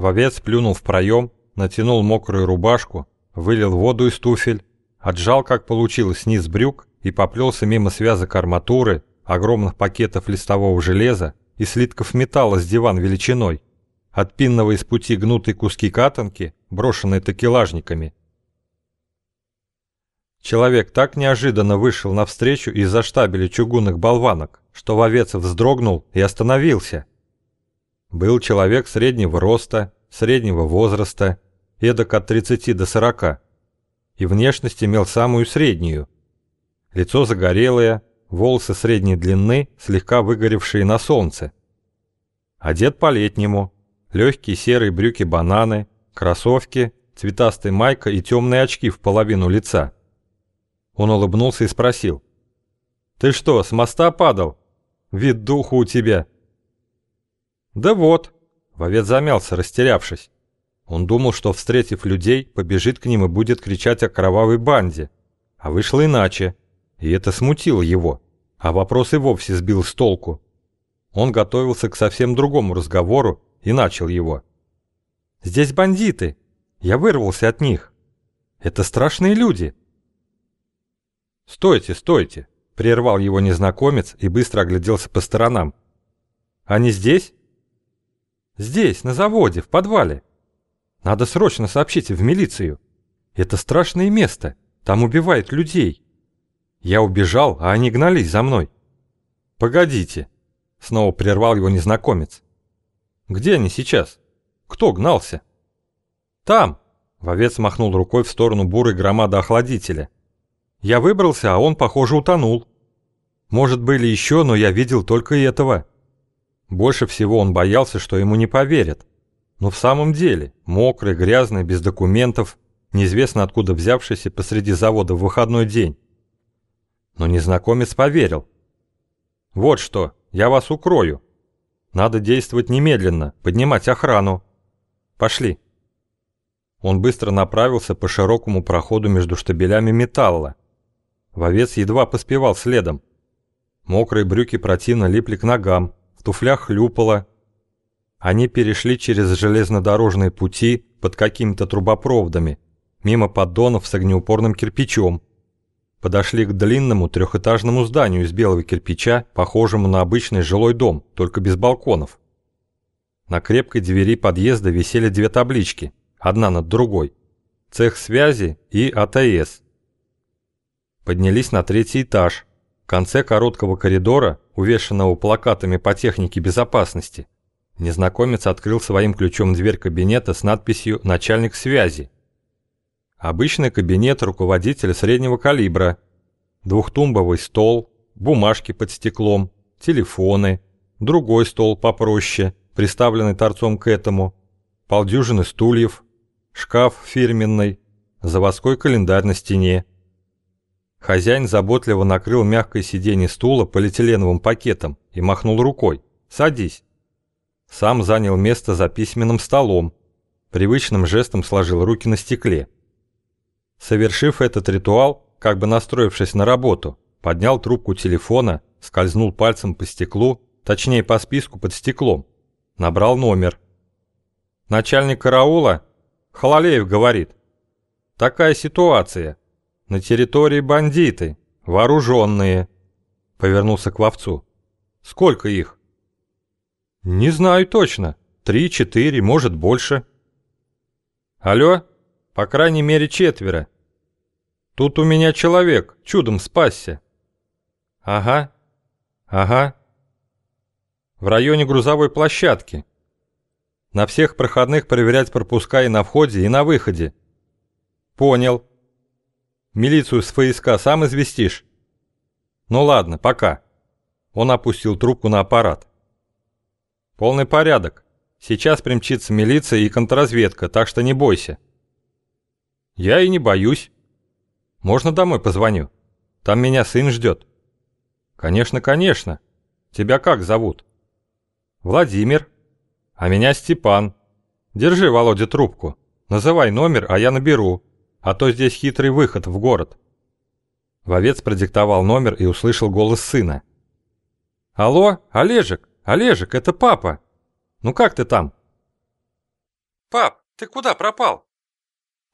Вовец плюнул в проем, натянул мокрую рубашку, вылил воду из туфель, отжал, как получилось, низ брюк и поплелся мимо связок арматуры, огромных пакетов листового железа и слитков металла с диван величиной, от пинного из пути гнутые куски катанки, брошенные такелажниками. Человек так неожиданно вышел навстречу из-за штабеля чугунных болванок, что вовец вздрогнул и остановился. Был человек среднего роста, среднего возраста, эдак от 30 до 40, и внешность имел самую среднюю. Лицо загорелое, волосы средней длины, слегка выгоревшие на солнце. Одет по-летнему, легкие серые брюки-бананы, кроссовки, цветастая майка и темные очки в половину лица. Он улыбнулся и спросил. «Ты что, с моста падал? Вид духу у тебя!» «Да вот», — вовец замялся, растерявшись. Он думал, что, встретив людей, побежит к ним и будет кричать о кровавой банде. А вышло иначе, и это смутило его, а вопрос и вовсе сбил с толку. Он готовился к совсем другому разговору и начал его. «Здесь бандиты. Я вырвался от них. Это страшные люди». «Стойте, стойте!» — прервал его незнакомец и быстро огляделся по сторонам. «Они здесь?» Здесь, на заводе, в подвале. Надо срочно сообщить в милицию. Это страшное место. Там убивают людей. Я убежал, а они гнались за мной. Погодите. Снова прервал его незнакомец. Где они сейчас? Кто гнался? Там. Вовец махнул рукой в сторону бурой громады охладителя. Я выбрался, а он, похоже, утонул. Может, были еще, но я видел только этого. Больше всего он боялся, что ему не поверят. Но в самом деле, мокрый, грязный, без документов, неизвестно откуда взявшийся посреди завода в выходной день. Но незнакомец поверил. «Вот что, я вас укрою. Надо действовать немедленно, поднимать охрану. Пошли». Он быстро направился по широкому проходу между штабелями металла. Вовец едва поспевал следом. Мокрые брюки противно липли к ногам, в туфлях хлюпало. Они перешли через железнодорожные пути под какими-то трубопроводами, мимо поддонов с огнеупорным кирпичом. Подошли к длинному трехэтажному зданию из белого кирпича, похожему на обычный жилой дом, только без балконов. На крепкой двери подъезда висели две таблички, одна над другой. Цех связи и АТС. Поднялись на третий этаж. Конце короткого коридора увешанного плакатами по технике безопасности, незнакомец открыл своим ключом дверь кабинета с надписью «Начальник связи». Обычный кабинет руководителя среднего калибра, двухтумбовый стол, бумажки под стеклом, телефоны, другой стол попроще, приставленный торцом к этому, полдюжины стульев, шкаф фирменный, заводской календарь на стене, Хозяин заботливо накрыл мягкое сиденье стула полиэтиленовым пакетом и махнул рукой. «Садись». Сам занял место за письменным столом. Привычным жестом сложил руки на стекле. Совершив этот ритуал, как бы настроившись на работу, поднял трубку телефона, скользнул пальцем по стеклу, точнее по списку под стеклом. Набрал номер. «Начальник караула?» «Хололеев говорит». «Такая ситуация. На территории бандиты, вооруженные. Повернулся к вовцу. Сколько их? Не знаю точно. Три, четыре, может больше. Алло? По крайней мере четверо. Тут у меня человек, чудом спасся. Ага, ага. В районе грузовой площадки. На всех проходных проверять пропуска и на входе, и на выходе. Понял. Милицию с ФСК сам известишь? Ну ладно, пока. Он опустил трубку на аппарат. Полный порядок. Сейчас примчится милиция и контрразведка, так что не бойся. Я и не боюсь. Можно домой позвоню? Там меня сын ждет. Конечно, конечно. Тебя как зовут? Владимир. А меня Степан. Держи, Володя, трубку. Называй номер, а я наберу а то здесь хитрый выход в город». Вовец продиктовал номер и услышал голос сына. «Алло, Олежек, Олежек, это папа! Ну как ты там?» Пап, ты куда пропал?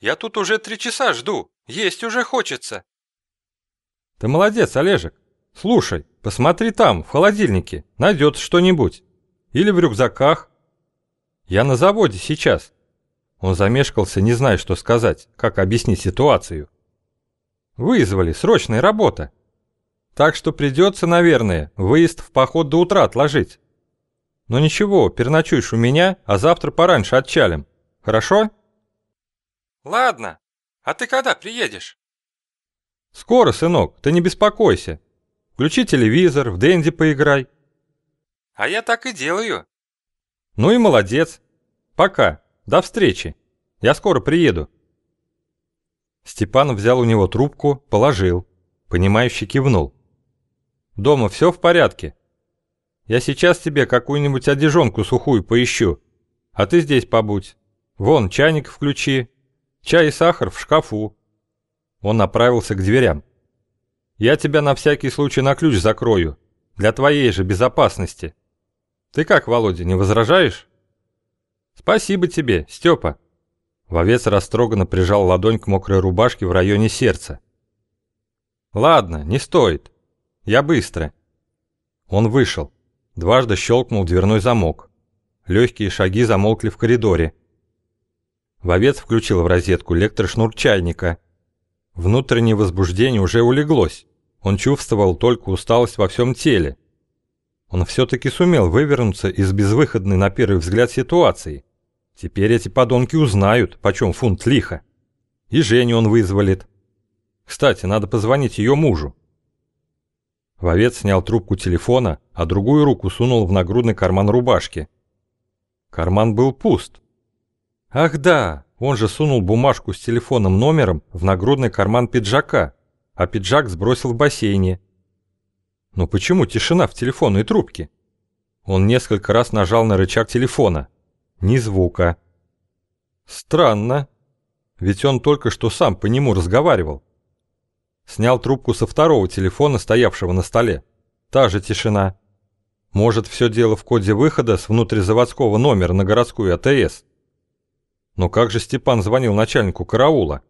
Я тут уже три часа жду, есть уже хочется. Ты молодец, Олежек. Слушай, посмотри там, в холодильнике, найдется что-нибудь. Или в рюкзаках. Я на заводе сейчас. Он замешкался, не зная, что сказать, как объяснить ситуацию. Вызвали, срочная работа. Так что придется, наверное, выезд в поход до утра отложить. Но ничего, переночуешь у меня, а завтра пораньше отчалим. Хорошо? Ладно. А ты когда приедешь? Скоро, сынок, ты не беспокойся. Включи телевизор, в Дэнди поиграй. А я так и делаю. Ну и молодец. Пока. До встречи. Я скоро приеду. Степан взял у него трубку, положил. Понимающе кивнул. Дома все в порядке? Я сейчас тебе какую-нибудь одежонку сухую поищу. А ты здесь побудь. Вон, чайник включи. Чай и сахар в шкафу. Он направился к дверям. Я тебя на всякий случай на ключ закрою. Для твоей же безопасности. Ты как, Володя, не возражаешь? Спасибо тебе, Степа. Вовец растроганно прижал ладонь к мокрой рубашке в районе сердца. Ладно, не стоит. Я быстро. Он вышел. Дважды щелкнул дверной замок. Легкие шаги замолкли в коридоре. Вовец включил в розетку электрошнур чайника. Внутреннее возбуждение уже улеглось. Он чувствовал только усталость во всем теле. Он все-таки сумел вывернуться из безвыходной на первый взгляд ситуации. Теперь эти подонки узнают, почем фунт лиха. И Женю он вызволит. Кстати, надо позвонить ее мужу. Вовец снял трубку телефона, а другую руку сунул в нагрудный карман рубашки. Карман был пуст. Ах да, он же сунул бумажку с телефонным номером в нагрудный карман пиджака, а пиджак сбросил в бассейне. Но почему тишина в телефонной трубке? Он несколько раз нажал на рычаг телефона. Ни звука. Странно. Ведь он только что сам по нему разговаривал. Снял трубку со второго телефона, стоявшего на столе. Та же тишина. Может, все дело в коде выхода с внутризаводского номера на городскую АТС. Но как же Степан звонил начальнику караула?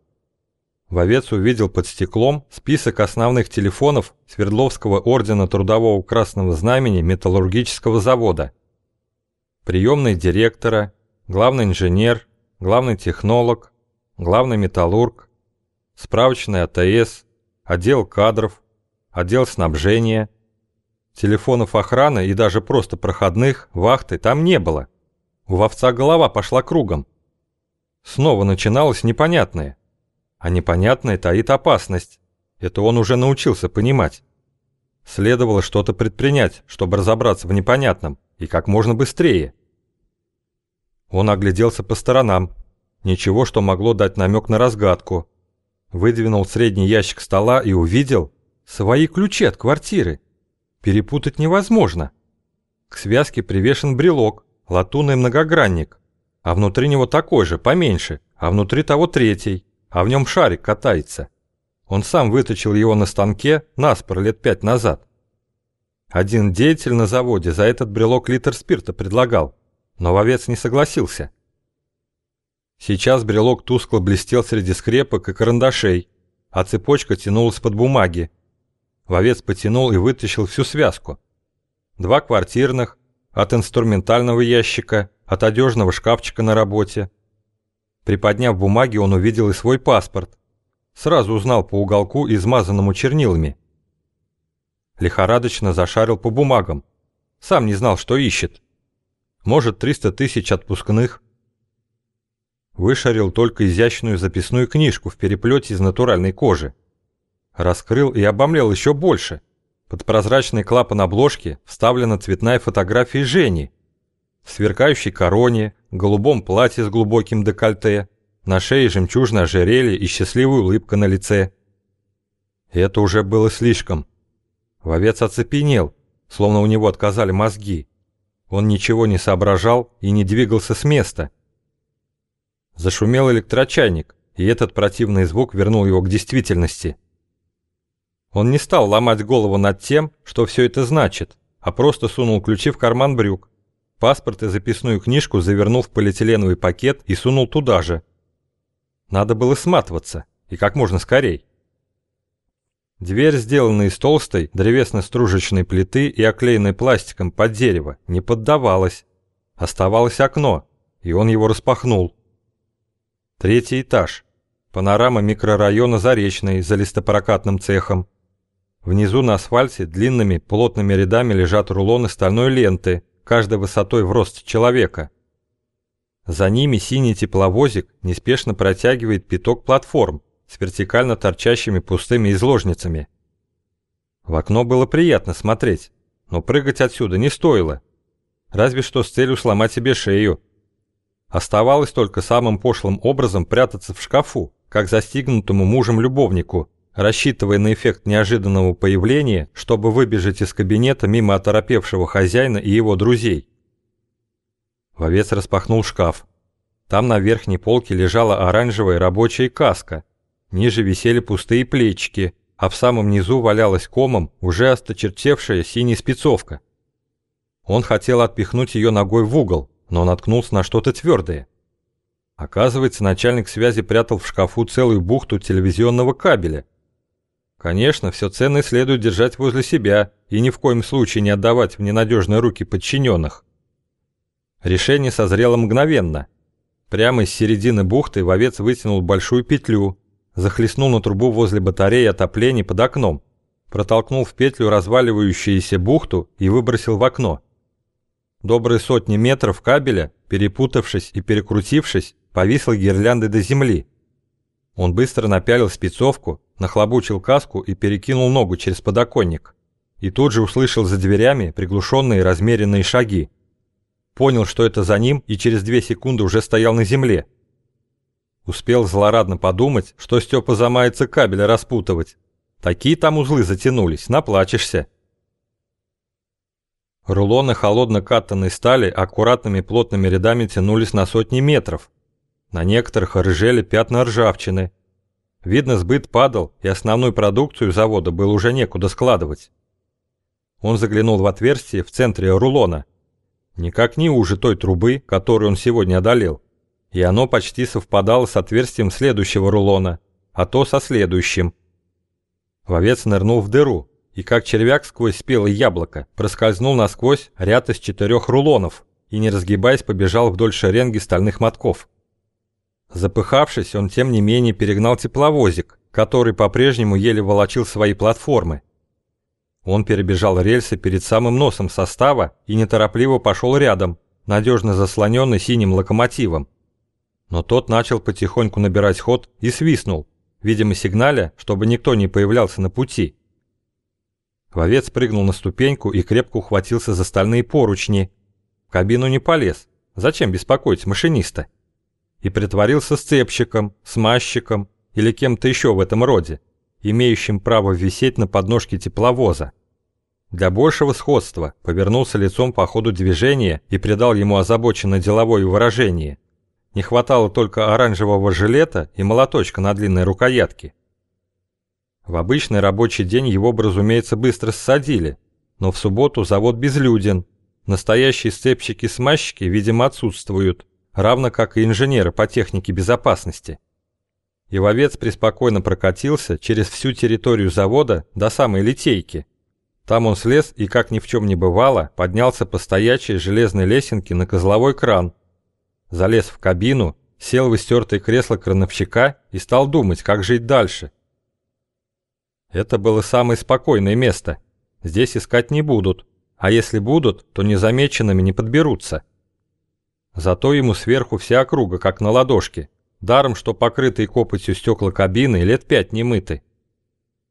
Вовец увидел под стеклом список основных телефонов Свердловского ордена Трудового Красного Знамени Металлургического завода. Приемный директора, главный инженер, главный технолог, главный металлург, справочный АТС, отдел кадров, отдел снабжения. Телефонов охраны и даже просто проходных, вахты там не было. У вовца голова пошла кругом. Снова начиналось непонятное. А непонятное таит опасность. Это он уже научился понимать. Следовало что-то предпринять, чтобы разобраться в непонятном, и как можно быстрее. Он огляделся по сторонам. Ничего, что могло дать намек на разгадку выдвинул средний ящик стола и увидел свои ключи от квартиры. Перепутать невозможно. К связке привешен брелок, латунный многогранник, а внутри него такой же, поменьше, а внутри того третий, а в нем шарик катается. Он сам выточил его на станке наспор лет пять назад. Один деятель на заводе за этот брелок литр спирта предлагал, но вовец не согласился. Сейчас брелок тускло блестел среди скрепок и карандашей, а цепочка тянулась под бумаги. Вовец потянул и вытащил всю связку. Два квартирных, от инструментального ящика, от одежного шкафчика на работе. Приподняв бумаги, он увидел и свой паспорт. Сразу узнал по уголку, измазанному чернилами. Лихорадочно зашарил по бумагам. Сам не знал, что ищет. Может, 300 тысяч отпускных, Вышарил только изящную записную книжку в переплете из натуральной кожи. Раскрыл и обомлел еще больше. Под прозрачный клапан обложки вставлена цветная фотография Жени. В сверкающей короне, голубом платье с глубоким декольте, на шее жемчужное ожерелье и счастливая улыбка на лице. Это уже было слишком. Вовец оцепенел, словно у него отказали мозги. Он ничего не соображал и не двигался с места. Зашумел электрочайник, и этот противный звук вернул его к действительности. Он не стал ломать голову над тем, что все это значит, а просто сунул ключи в карман брюк. паспорт и записную книжку завернул в полиэтиленовый пакет и сунул туда же. Надо было сматываться, и как можно скорей. Дверь, сделанная из толстой древесно-стружечной плиты и оклеенной пластиком под дерево, не поддавалась. Оставалось окно, и он его распахнул. Третий этаж. Панорама микрорайона Заречный за листопрокатным цехом. Внизу на асфальте длинными плотными рядами лежат рулоны стальной ленты, каждой высотой в рост человека. За ними синий тепловозик неспешно протягивает пяток платформ с вертикально торчащими пустыми изложницами. В окно было приятно смотреть, но прыгать отсюда не стоило. Разве что с целью сломать себе шею. Оставалось только самым пошлым образом прятаться в шкафу, как застигнутому мужем любовнику, рассчитывая на эффект неожиданного появления, чтобы выбежать из кабинета мимо оторопевшего хозяина и его друзей. Вовец распахнул шкаф. Там на верхней полке лежала оранжевая рабочая каска. Ниже висели пустые плечики, а в самом низу валялась комом уже осточертевшая синяя спецовка. Он хотел отпихнуть ее ногой в угол, но наткнулся на что-то твердое. Оказывается, начальник связи прятал в шкафу целую бухту телевизионного кабеля – Конечно, все ценное следует держать возле себя и ни в коем случае не отдавать в ненадежные руки подчиненных. Решение созрело мгновенно. Прямо из середины бухты вовец вытянул большую петлю, захлестнул на трубу возле батареи отопления под окном, протолкнул в петлю разваливающуюся бухту и выбросил в окно. Добрые сотни метров кабеля, перепутавшись и перекрутившись, повисла гирляндой до земли. Он быстро напялил спецовку, нахлобучил каску и перекинул ногу через подоконник. И тут же услышал за дверями приглушенные размеренные шаги. Понял, что это за ним, и через две секунды уже стоял на земле. Успел злорадно подумать, что Степа замается кабеля распутывать. Такие там узлы затянулись, наплачешься. Рулоны холодно катанной стали аккуратными плотными рядами тянулись на сотни метров. На некоторых рыжели пятна ржавчины, Видно, сбыт падал, и основную продукцию завода было уже некуда складывать. Он заглянул в отверстие в центре рулона. Никак не уже той трубы, которую он сегодня одолел. И оно почти совпадало с отверстием следующего рулона, а то со следующим. Вовец нырнул в дыру, и как червяк сквозь спелое яблоко проскользнул насквозь ряд из четырех рулонов и, не разгибаясь, побежал вдоль шеренги стальных мотков. Запыхавшись, он тем не менее перегнал тепловозик, который по-прежнему еле волочил свои платформы. Он перебежал рельсы перед самым носом состава и неторопливо пошел рядом, надежно заслоненный синим локомотивом. Но тот начал потихоньку набирать ход и свистнул, видимо сигналя, чтобы никто не появлялся на пути. Вовец прыгнул на ступеньку и крепко ухватился за стальные поручни. В кабину не полез. Зачем беспокоить машиниста? и притворился сцепщиком, смазчиком или кем-то еще в этом роде, имеющим право висеть на подножке тепловоза. Для большего сходства повернулся лицом по ходу движения и придал ему озабоченно деловое выражение. Не хватало только оранжевого жилета и молоточка на длинной рукоятке. В обычный рабочий день его бы, разумеется, быстро ссадили, но в субботу завод безлюден. Настоящие сцепщики-смазчики, видимо, отсутствуют равно как и инженеры по технике безопасности. И вовец преспокойно прокатился через всю территорию завода до самой литейки. Там он слез и, как ни в чем не бывало, поднялся по стоячей железной лесенке на козловой кран. Залез в кабину, сел в истертое кресло крановщика и стал думать, как жить дальше. Это было самое спокойное место. Здесь искать не будут, а если будут, то незамеченными не подберутся. Зато ему сверху вся округа, как на ладошке. Даром, что покрытые копотью стекла кабины лет пять не мыты.